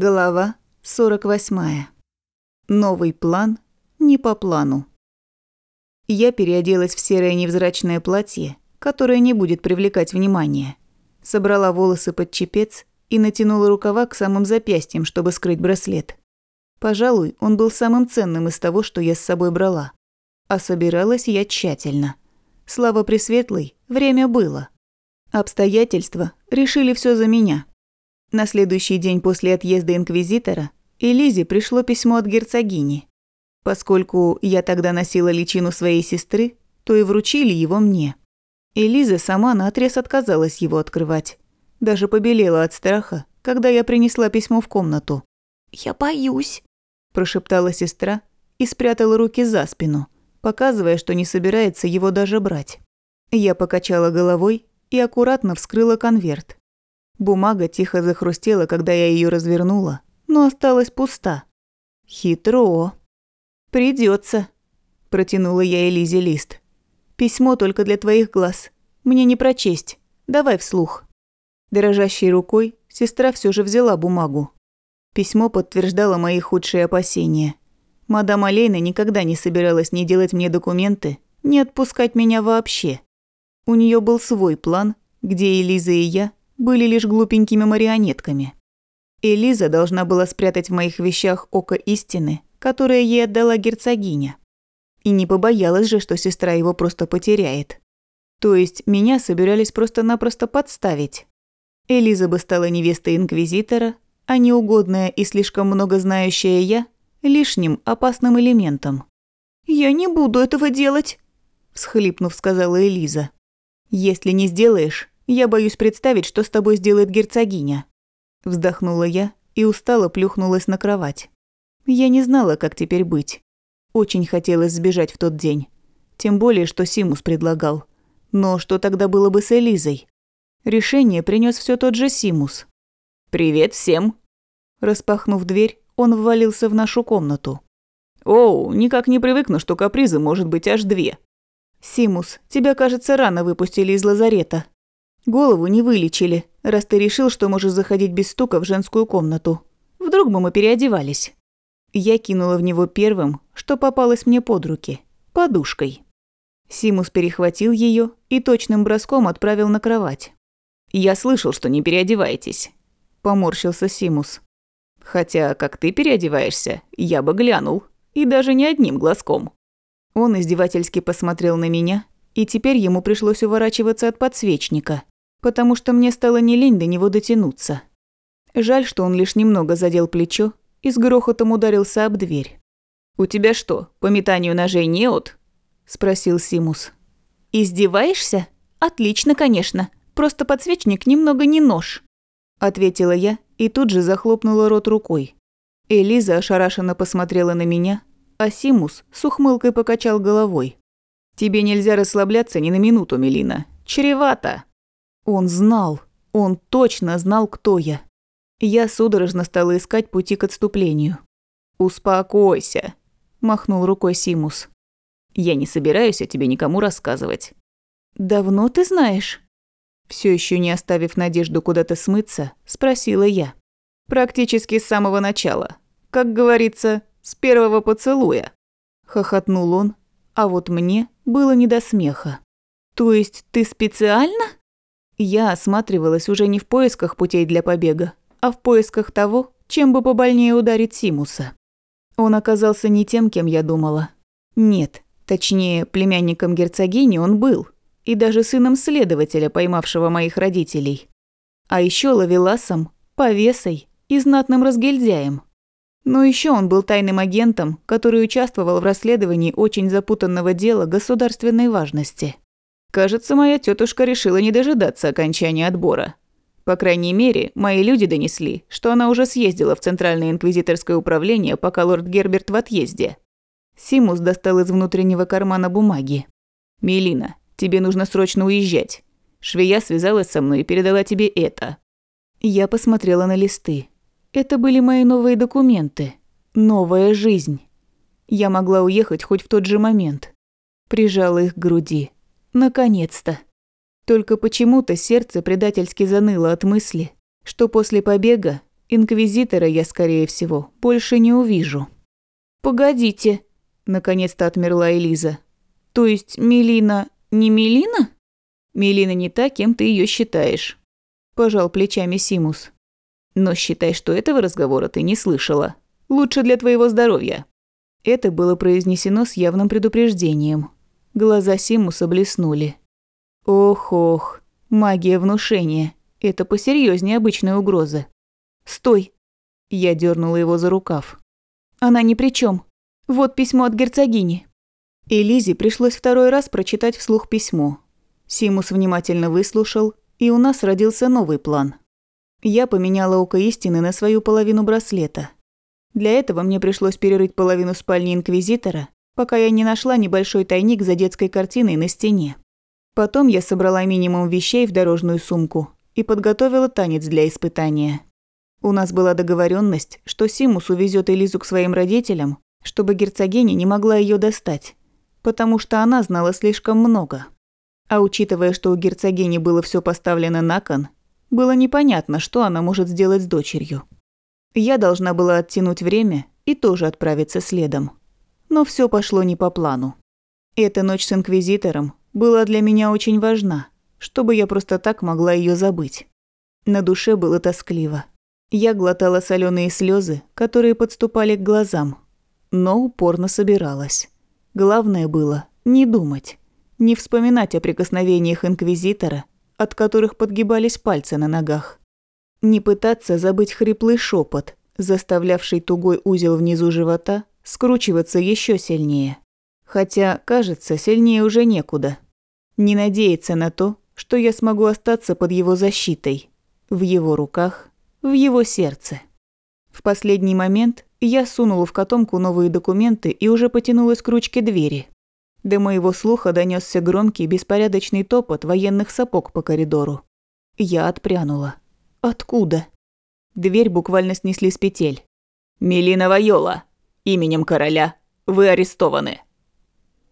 Глава 48. Новый план не по плану. Я переоделась в серое невзрачное платье, которое не будет привлекать внимание. Собрала волосы под чепец и натянула рукава к самым запястьям, чтобы скрыть браслет. Пожалуй, он был самым ценным из того, что я с собой брала. А собиралась я тщательно. Слава Пресветлой, время было. Обстоятельства решили все за меня – на следующий день после отъезда инквизитора Элизе пришло письмо от герцогини. Поскольку я тогда носила личину своей сестры, то и вручили его мне. Элиза сама наотрез отказалась его открывать. Даже побелела от страха, когда я принесла письмо в комнату. «Я боюсь», – прошептала сестра и спрятала руки за спину, показывая, что не собирается его даже брать. Я покачала головой и аккуратно вскрыла конверт. Бумага тихо захрустела, когда я ее развернула, но осталась пуста. Хитро. Придется, протянула я Элизе лист. Письмо только для твоих глаз. Мне не прочесть. Давай вслух. Дрожащей рукой сестра все же взяла бумагу. Письмо подтверждало мои худшие опасения. Мадам Алейна никогда не собиралась ни делать мне документы, ни отпускать меня вообще. У нее был свой план, где Элиза и я были лишь глупенькими марионетками. Элиза должна была спрятать в моих вещах око истины, которое ей отдала герцогиня. И не побоялась же, что сестра его просто потеряет. То есть меня собирались просто-напросто подставить. Элиза бы стала невестой инквизитора, а неугодная и слишком много знающая я – лишним опасным элементом. «Я не буду этого делать», – всхлипнув, сказала Элиза. «Если не сделаешь, я боюсь представить, что с тобой сделает герцогиня. Вздохнула я и устало плюхнулась на кровать. Я не знала, как теперь быть. Очень хотелось сбежать в тот день. Тем более, что Симус предлагал. Но что тогда было бы с Элизой? Решение принес все тот же Симус. «Привет всем!» Распахнув дверь, он ввалился в нашу комнату. «Оу, никак не привыкну, что капризы может быть аж две». «Симус, тебя, кажется, рано выпустили из лазарета», Голову не вылечили, раз ты решил, что можешь заходить без стука в женскую комнату. Вдруг бы мы переодевались. Я кинула в него первым, что попалось мне под руки – подушкой. Симус перехватил ее и точным броском отправил на кровать. «Я слышал, что не переодеваетесь», – поморщился Симус. «Хотя, как ты переодеваешься, я бы глянул, и даже не одним глазком». Он издевательски посмотрел на меня, и теперь ему пришлось уворачиваться от подсвечника – потому что мне стало не лень до него дотянуться. Жаль, что он лишь немного задел плечо и с грохотом ударился об дверь. «У тебя что, по метанию ножей неот?» – спросил Симус. «Издеваешься? Отлично, конечно. Просто подсвечник немного не нож», – ответила я и тут же захлопнула рот рукой. Элиза ошарашенно посмотрела на меня, а Симус с ухмылкой покачал головой. «Тебе нельзя расслабляться ни на минуту, Мелина. Чревато!» Он знал, он точно знал, кто я. Я судорожно стала искать пути к отступлению. «Успокойся», – махнул рукой Симус. «Я не собираюсь о тебе никому рассказывать». «Давно ты знаешь?» Все еще не оставив надежду куда-то смыться, спросила я. «Практически с самого начала. Как говорится, с первого поцелуя». Хохотнул он, а вот мне было не до смеха. «То есть ты специально?» Я осматривалась уже не в поисках путей для побега, а в поисках того, чем бы побольнее ударить Симуса. Он оказался не тем, кем я думала. Нет, точнее, племянником герцогини он был, и даже сыном следователя, поймавшего моих родителей. А еще ловеласом, повесой и знатным разгильдяем. Но еще он был тайным агентом, который участвовал в расследовании очень запутанного дела государственной важности. Кажется, моя тетушка решила не дожидаться окончания отбора. По крайней мере, мои люди донесли, что она уже съездила в Центральное инквизиторское управление, пока лорд Герберт в отъезде. Симус достал из внутреннего кармана бумаги. «Мелина, тебе нужно срочно уезжать. Швея связалась со мной и передала тебе это». Я посмотрела на листы. Это были мои новые документы. Новая жизнь. Я могла уехать хоть в тот же момент. Прижала их к груди. Наконец-то. Только почему-то сердце предательски заныло от мысли, что после побега Инквизитора я, скорее всего, больше не увижу. «Погодите», – наконец-то отмерла Элиза. «То есть Мелина не Мелина?» «Мелина не та, кем ты ее считаешь», – пожал плечами Симус. «Но считай, что этого разговора ты не слышала. Лучше для твоего здоровья». Это было произнесено с явным предупреждением. Глаза Симуса блеснули. Ох-ох, магия внушения. Это посерьезнее обычной угрозы. «Стой!» Я дернула его за рукав. «Она ни при чем. Вот письмо от герцогини». И Лизе пришлось второй раз прочитать вслух письмо. Симус внимательно выслушал, и у нас родился новый план. Я поменяла око истины на свою половину браслета. Для этого мне пришлось перерыть половину спальни Инквизитора, пока я не нашла небольшой тайник за детской картиной на стене. Потом я собрала минимум вещей в дорожную сумку и подготовила танец для испытания. У нас была договоренность, что Симус увезет Элизу к своим родителям, чтобы герцогиня не могла ее достать, потому что она знала слишком много. А учитывая, что у герцогини было все поставлено на кон, было непонятно, что она может сделать с дочерью. Я должна была оттянуть время и тоже отправиться следом. Но все пошло не по плану. Эта ночь с Инквизитором была для меня очень важна, чтобы я просто так могла ее забыть. На душе было тоскливо. Я глотала соленые слезы, которые подступали к глазам, но упорно собиралась. Главное было не думать, не вспоминать о прикосновениях инквизитора, от которых подгибались пальцы на ногах. Не пытаться забыть хриплый шепот, заставлявший тугой узел внизу живота скручиваться еще сильнее. Хотя, кажется, сильнее уже некуда. Не надеяться на то, что я смогу остаться под его защитой, в его руках в его сердце. В последний момент я сунула в котомку новые документы и уже потянулась к ручке двери. До моего слуха донесся громкий беспорядочный топот военных сапог по коридору. Я отпрянула. Откуда? Дверь буквально снесли с петель. «Мелина Вайола, именем короля, вы арестованы».